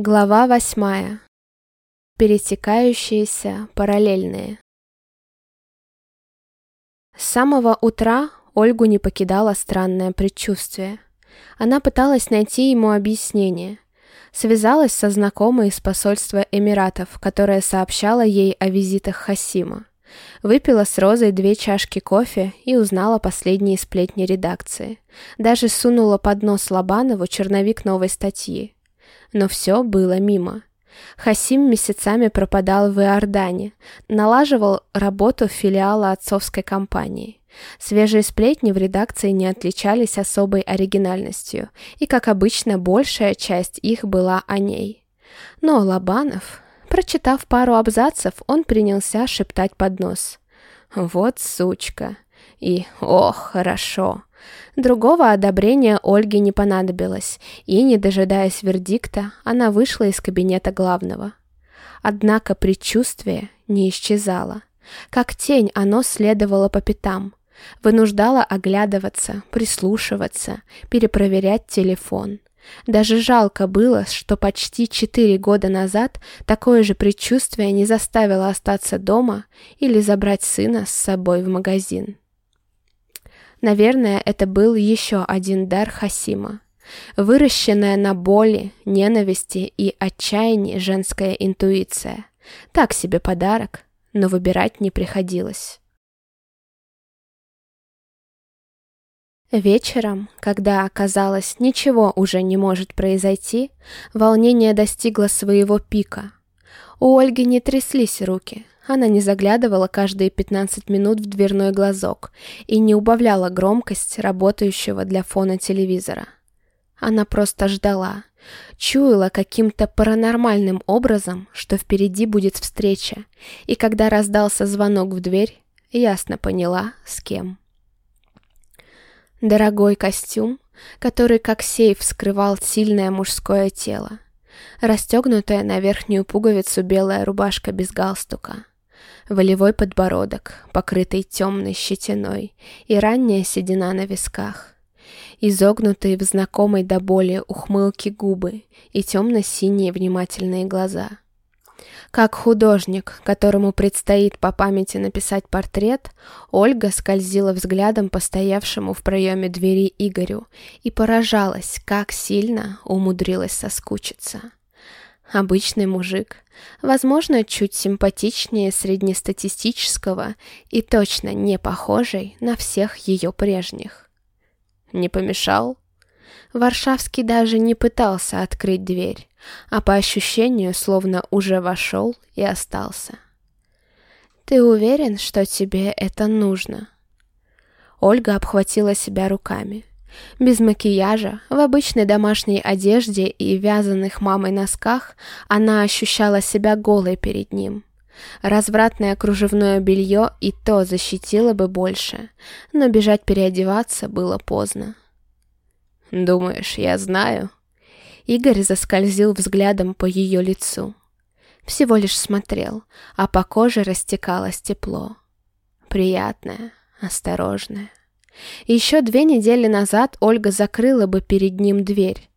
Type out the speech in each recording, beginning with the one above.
Глава восьмая. Пересекающиеся параллельные. С самого утра Ольгу не покидало странное предчувствие. Она пыталась найти ему объяснение. Связалась со знакомой из посольства Эмиратов, которая сообщала ей о визитах Хасима. Выпила с Розой две чашки кофе и узнала последние сплетни редакции. Даже сунула под нос Лобанову черновик новой статьи. Но все было мимо. Хасим месяцами пропадал в Иордане, налаживал работу филиала отцовской компании. Свежие сплетни в редакции не отличались особой оригинальностью, и, как обычно, большая часть их была о ней. Но Лобанов, прочитав пару абзацев, он принялся шептать под нос. «Вот сучка!» И «Ох, хорошо!» Другого одобрения Ольге не понадобилось, и, не дожидаясь вердикта, она вышла из кабинета главного. Однако предчувствие не исчезало. Как тень оно следовало по пятам, вынуждало оглядываться, прислушиваться, перепроверять телефон. Даже жалко было, что почти четыре года назад такое же предчувствие не заставило остаться дома или забрать сына с собой в магазин. Наверное, это был еще один дар Хасима. Выращенная на боли, ненависти и отчаянии женская интуиция. Так себе подарок, но выбирать не приходилось. Вечером, когда оказалось, ничего уже не может произойти, волнение достигло своего пика. У Ольги не тряслись руки, она не заглядывала каждые 15 минут в дверной глазок и не убавляла громкость работающего для фона телевизора. Она просто ждала, чуяла каким-то паранормальным образом, что впереди будет встреча, и когда раздался звонок в дверь, ясно поняла, с кем. Дорогой костюм, который как сейф скрывал сильное мужское тело. Расстегнутая на верхнюю пуговицу белая рубашка без галстука волевой подбородок, покрытый темной щетиной, и ранняя седина на висках. Изогнутые в знакомой до боли ухмылки губы и темно-синие внимательные глаза. Как художник, которому предстоит по памяти написать портрет, Ольга скользила взглядом по стоявшему в проеме двери Игорю и поражалась, как сильно умудрилась соскучиться. Обычный мужик, возможно, чуть симпатичнее среднестатистического и точно не похожий на всех ее прежних. Не помешал? Варшавский даже не пытался открыть дверь, а по ощущению словно уже вошел и остался. «Ты уверен, что тебе это нужно?» Ольга обхватила себя руками. Без макияжа, в обычной домашней одежде и вязаных мамой носках она ощущала себя голой перед ним. Развратное кружевное белье и то защитило бы больше, но бежать переодеваться было поздно. «Думаешь, я знаю?» Игорь заскользил взглядом по ее лицу. Всего лишь смотрел, а по коже растекалось тепло. Приятное, осторожное. Еще две недели назад Ольга закрыла бы перед ним дверь.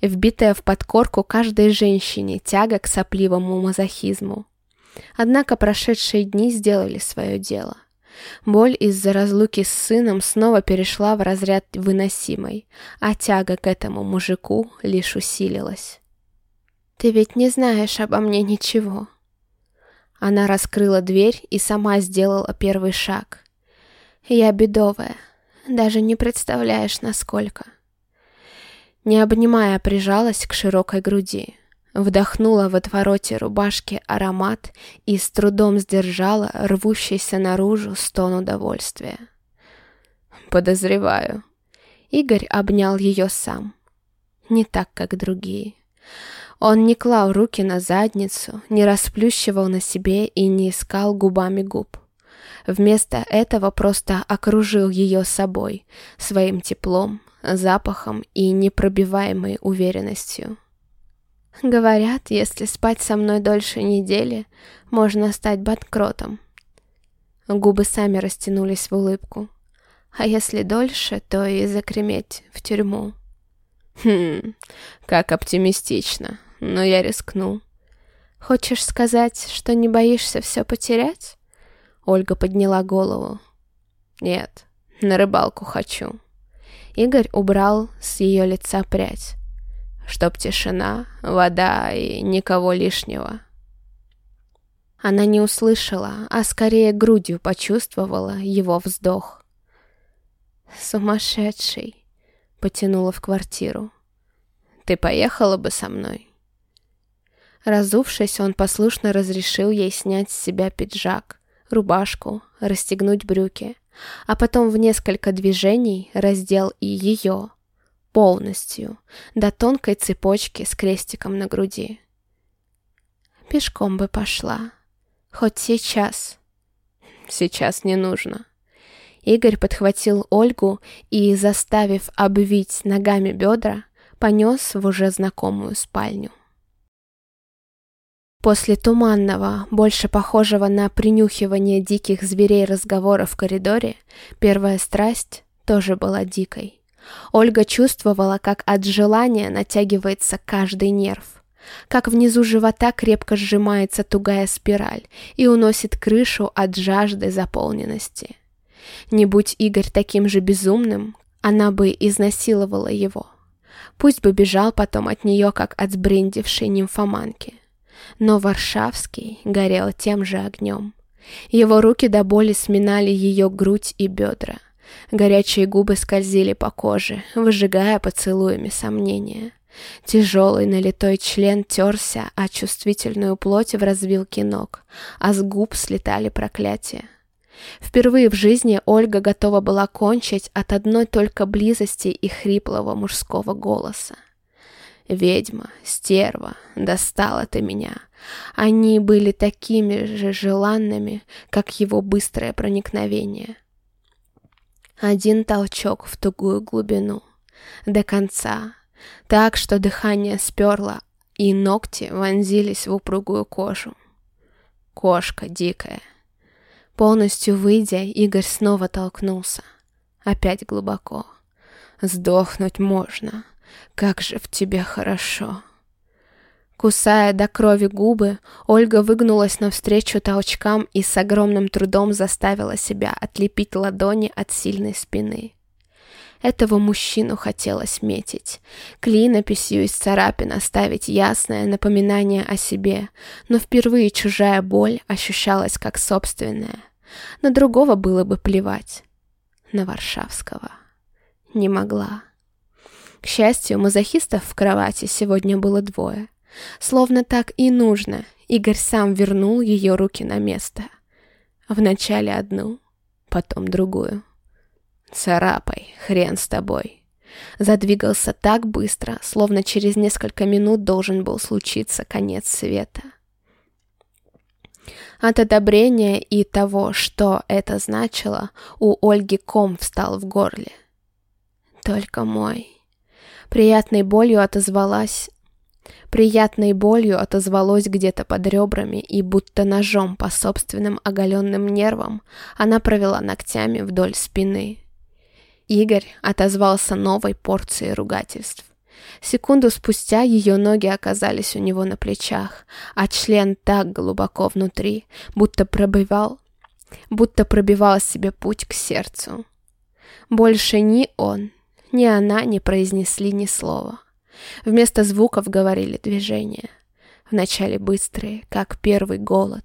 Вбитая в подкорку каждой женщине тяга к сопливому мазохизму. Однако прошедшие дни сделали свое дело. Боль из-за разлуки с сыном снова перешла в разряд выносимой, а тяга к этому мужику лишь усилилась. «Ты ведь не знаешь обо мне ничего». Она раскрыла дверь и сама сделала первый шаг. «Я бедовая, даже не представляешь, насколько. Не обнимая, прижалась к широкой груди. Вдохнула в отвороте рубашки аромат и с трудом сдержала рвущийся наружу стон удовольствия. «Подозреваю». Игорь обнял ее сам. Не так, как другие. Он не клал руки на задницу, не расплющивал на себе и не искал губами губ. Вместо этого просто окружил ее собой, своим теплом, запахом и непробиваемой уверенностью. Говорят, если спать со мной дольше недели, можно стать банкротом. Губы сами растянулись в улыбку. А если дольше, то и закреметь в тюрьму. Хм, как оптимистично. но я рискну. Хочешь сказать, что не боишься все потерять? Ольга подняла голову. Нет, на рыбалку хочу. Игорь убрал с ее лица прядь. Чтоб тишина, вода и никого лишнего. Она не услышала, а скорее грудью почувствовала его вздох. «Сумасшедший!» — потянула в квартиру. «Ты поехала бы со мной?» Разувшись, он послушно разрешил ей снять с себя пиджак, рубашку, расстегнуть брюки, а потом в несколько движений раздел и ее, полностью, до тонкой цепочки с крестиком на груди. Пешком бы пошла, хоть сейчас. Сейчас не нужно. Игорь подхватил Ольгу и, заставив обвить ногами бедра, понес в уже знакомую спальню. После туманного, больше похожего на принюхивание диких зверей разговора в коридоре, первая страсть тоже была дикой. Ольга чувствовала, как от желания натягивается каждый нерв, как внизу живота крепко сжимается тугая спираль и уносит крышу от жажды заполненности. Не будь Игорь таким же безумным, она бы изнасиловала его. Пусть бы бежал потом от нее, как от сбрендившей нимфоманки но Варшавский горел тем же огнем. Его руки до боли сминали ее грудь и бедра. Горячие губы скользили по коже, выжигая поцелуями сомнения. Тяжелый налитой член терся, а чувствительную плоть в развилке ног, а с губ слетали проклятия. Впервые в жизни Ольга готова была кончить от одной только близости и хриплого мужского голоса. Ведьма, стерва, достала ты меня. Они были такими же желанными, как его быстрое проникновение. Один толчок в тугую глубину. До конца. Так, что дыхание сперло, и ногти вонзились в упругую кожу. Кошка дикая. Полностью выйдя, Игорь снова толкнулся. Опять глубоко. Сдохнуть можно. Как же в тебе хорошо!» Кусая до крови губы, Ольга выгнулась навстречу толчкам и с огромным трудом заставила себя отлепить ладони от сильной спины. Этого мужчину хотелось метить, клинописью из царапин оставить ясное напоминание о себе, но впервые чужая боль ощущалась как собственная. На другого было бы плевать. На Варшавского. Не могла. К счастью, мазохистов в кровати сегодня было двое. Словно так и нужно, Игорь сам вернул ее руки на место. Вначале одну, потом другую. «Царапай, хрен с тобой!» Задвигался так быстро, словно через несколько минут должен был случиться конец света. От одобрения и того, что это значило, у Ольги ком встал в горле. «Только мой...» Приятной болью отозвалась... Приятной болью отозвалось где-то под ребрами, и будто ножом по собственным оголенным нервам она провела ногтями вдоль спины. Игорь отозвался новой порцией ругательств. Секунду спустя ее ноги оказались у него на плечах, а член так глубоко внутри, будто пробивал, будто пробивал себе путь к сердцу. Больше ни он, ни она не произнесли ни слова. Вместо звуков говорили движения. Вначале быстрые, как первый голод.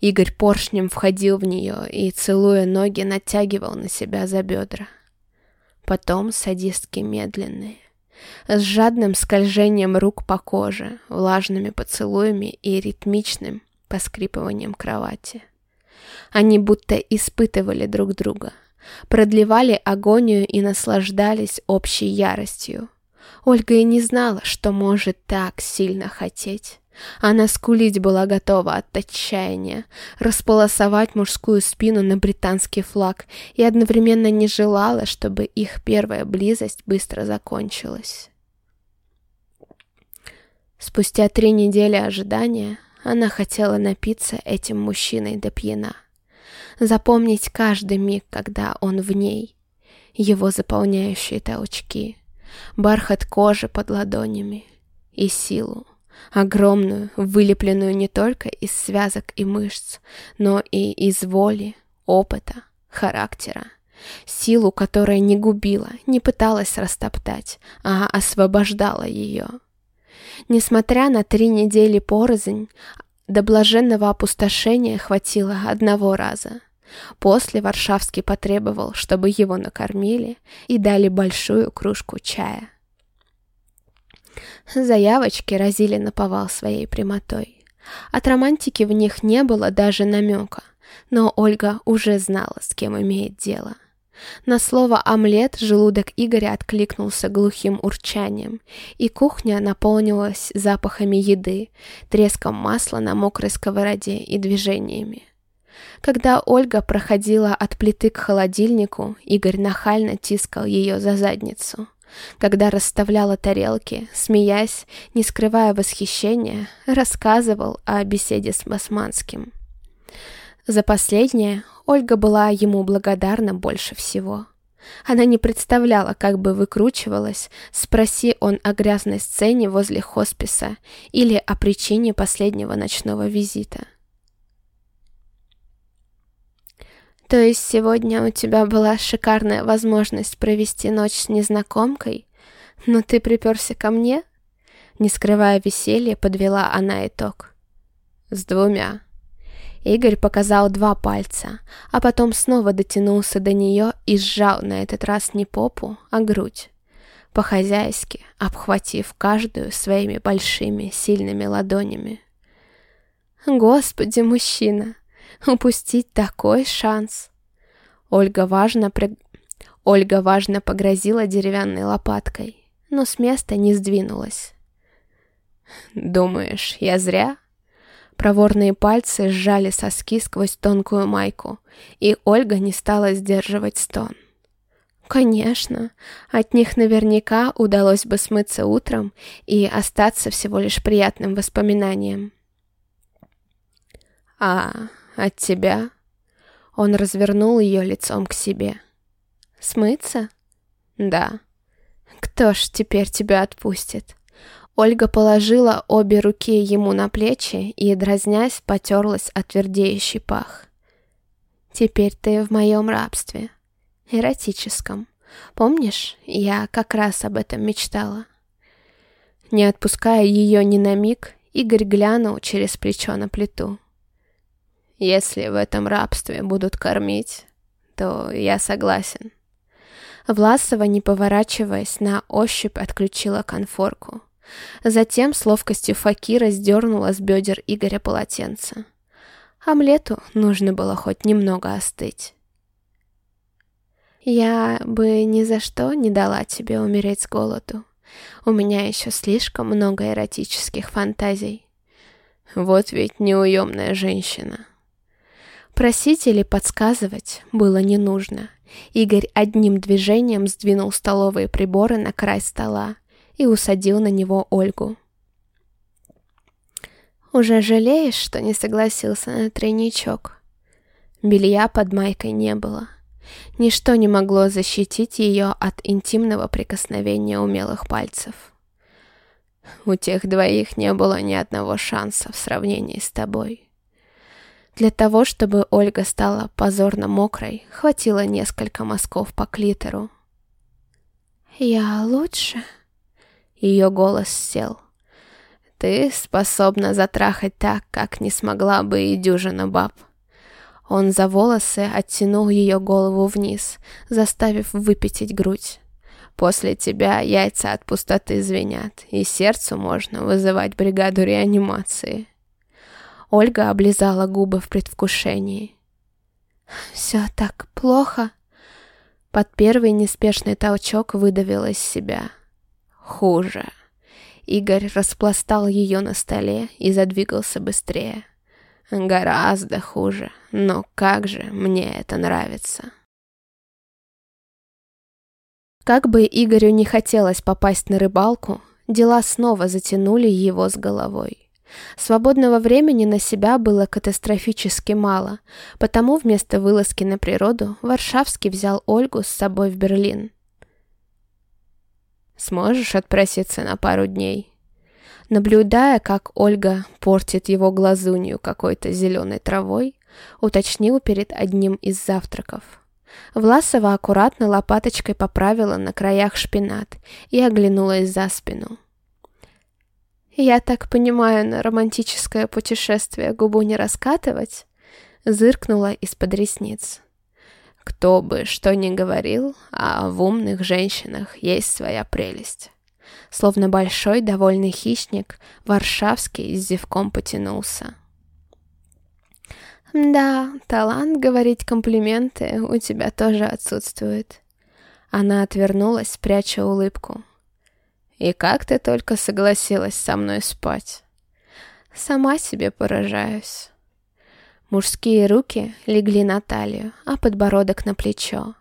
Игорь поршнем входил в нее и, целуя ноги, натягивал на себя за бедра. Потом садистки медленные, с жадным скольжением рук по коже, влажными поцелуями и ритмичным поскрипыванием кровати. Они будто испытывали друг друга — продлевали агонию и наслаждались общей яростью. Ольга и не знала, что может так сильно хотеть. Она скулить была готова от отчаяния, располосовать мужскую спину на британский флаг и одновременно не желала, чтобы их первая близость быстро закончилась. Спустя три недели ожидания она хотела напиться этим мужчиной до пьяна запомнить каждый миг, когда он в ней, его заполняющие толчки, бархат кожи под ладонями и силу, огромную, вылепленную не только из связок и мышц, но и из воли, опыта, характера. Силу, которая не губила, не пыталась растоптать, а освобождала ее. Несмотря на три недели порознь, до блаженного опустошения хватило одного раза. После Варшавский потребовал, чтобы его накормили и дали большую кружку чая. Заявочки разили наповал своей прямотой. От романтики в них не было даже намека, но Ольга уже знала, с кем имеет дело. На слово «омлет» желудок Игоря откликнулся глухим урчанием, и кухня наполнилась запахами еды, треском масла на мокрой сковороде и движениями. Когда Ольга проходила от плиты к холодильнику, Игорь нахально тискал ее за задницу. Когда расставляла тарелки, смеясь, не скрывая восхищения, рассказывал о беседе с Басманским. За последнее Ольга была ему благодарна больше всего. Она не представляла, как бы выкручивалась, спроси он о грязной сцене возле хосписа или о причине последнего ночного визита. То есть сегодня у тебя была шикарная возможность провести ночь с незнакомкой, но ты приперся ко мне? Не скрывая веселья, подвела она итог. С двумя. Игорь показал два пальца, а потом снова дотянулся до нее и сжал на этот раз не попу, а грудь. По-хозяйски, обхватив каждую своими большими сильными ладонями. Господи, мужчина, упустить такой шанс. Ольга важно, при... Ольга важно погрозила деревянной лопаткой, но с места не сдвинулась. «Думаешь, я зря?» Проворные пальцы сжали соски сквозь тонкую майку, и Ольга не стала сдерживать стон. Конечно, от них наверняка удалось бы смыться утром и остаться всего лишь приятным воспоминанием. «А от тебя?» Он развернул ее лицом к себе. «Смыться?» «Да». «Кто ж теперь тебя отпустит?» Ольга положила обе руки ему на плечи и, дразнясь, потерлась о твердеющий пах. «Теперь ты в моем рабстве. Эротическом. Помнишь, я как раз об этом мечтала». Не отпуская ее ни на миг, Игорь глянул через плечо на плиту. «Если в этом рабстве будут кормить, то я согласен». Власова, не поворачиваясь, на ощупь отключила конфорку. Затем с ловкостью Факира сдернула с бедер Игоря полотенце. Омлету нужно было хоть немного остыть. «Я бы ни за что не дала тебе умереть с голоду. У меня еще слишком много эротических фантазий. Вот ведь неуемная женщина». Просить или подсказывать было не нужно. Игорь одним движением сдвинул столовые приборы на край стола и усадил на него Ольгу. «Уже жалеешь, что не согласился на тройничок?» Белья под майкой не было. Ничто не могло защитить ее от интимного прикосновения умелых пальцев. «У тех двоих не было ни одного шанса в сравнении с тобой». Для того, чтобы Ольга стала позорно мокрой, хватило несколько мазков по клитору. «Я лучше?» Ее голос сел. «Ты способна затрахать так, как не смогла бы и дюжина баб». Он за волосы оттянул ее голову вниз, заставив выпятить грудь. «После тебя яйца от пустоты звенят, и сердцу можно вызывать бригаду реанимации». Ольга облизала губы в предвкушении. «Все так плохо?» Под первый неспешный толчок выдавила из себя – Хуже. Игорь распластал ее на столе и задвигался быстрее. Гораздо хуже, но как же мне это нравится. Как бы Игорю не хотелось попасть на рыбалку, дела снова затянули его с головой. Свободного времени на себя было катастрофически мало, потому вместо вылазки на природу Варшавский взял Ольгу с собой в Берлин. Сможешь отпроситься на пару дней?» Наблюдая, как Ольга портит его глазунью какой-то зеленой травой, уточнил перед одним из завтраков. Власова аккуратно лопаточкой поправила на краях шпинат и оглянулась за спину. «Я так понимаю, на романтическое путешествие губу не раскатывать?» Зыркнула из-под ресниц. Кто бы что ни говорил, а в умных женщинах есть своя прелесть. Словно большой довольный хищник, Варшавский с зевком потянулся. «Да, талант говорить комплименты у тебя тоже отсутствует». Она отвернулась, пряча улыбку. «И как ты только согласилась со мной спать?» «Сама себе поражаюсь». Мужские руки легли на талию, а подбородок на плечо.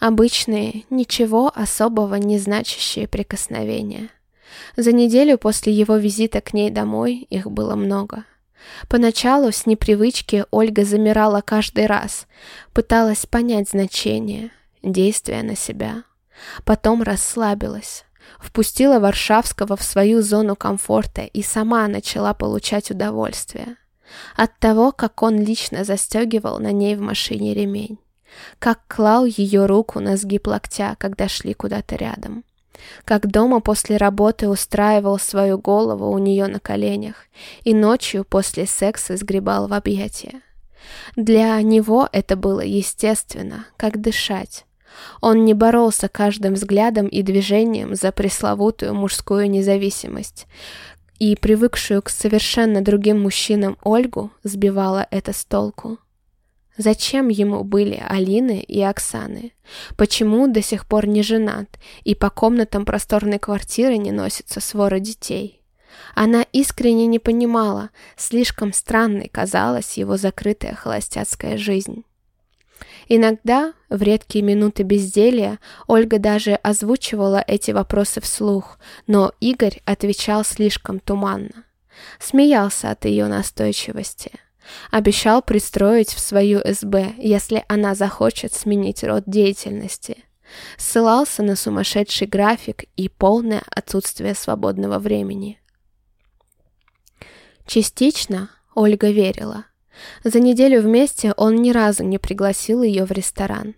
Обычные, ничего особого не значащие прикосновения. За неделю после его визита к ней домой их было много. Поначалу с непривычки Ольга замирала каждый раз, пыталась понять значение, действия на себя. Потом расслабилась, впустила Варшавского в свою зону комфорта и сама начала получать удовольствие. От того, как он лично застегивал на ней в машине ремень. Как клал ее руку на сгиб локтя, когда шли куда-то рядом как дома после работы устраивал свою голову у нее на коленях и ночью после секса сгребал в объятия. Для него это было естественно, как дышать. Он не боролся каждым взглядом и движением за пресловутую мужскую независимость, и привыкшую к совершенно другим мужчинам Ольгу сбивала это с толку. Зачем ему были Алины и Оксаны? Почему до сих пор не женат и по комнатам просторной квартиры не носится свора детей? Она искренне не понимала, слишком странной казалась его закрытая холостяцкая жизнь. Иногда, в редкие минуты безделья, Ольга даже озвучивала эти вопросы вслух, но Игорь отвечал слишком туманно. Смеялся от ее настойчивости. Обещал пристроить в свою СБ, если она захочет сменить род деятельности. Ссылался на сумасшедший график и полное отсутствие свободного времени. Частично Ольга верила. За неделю вместе он ни разу не пригласил ее в ресторан.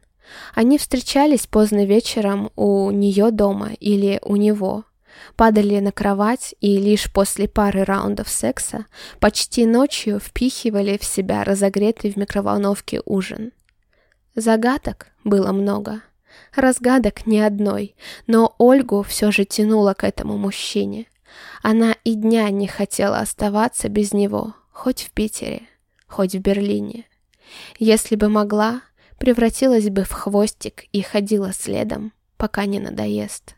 Они встречались поздно вечером у нее дома или у него – падали на кровать и лишь после пары раундов секса почти ночью впихивали в себя разогретый в микроволновке ужин. Загадок было много. Разгадок ни одной, но Ольгу все же тянуло к этому мужчине. Она и дня не хотела оставаться без него, хоть в Питере, хоть в Берлине. Если бы могла, превратилась бы в хвостик и ходила следом, пока не надоест.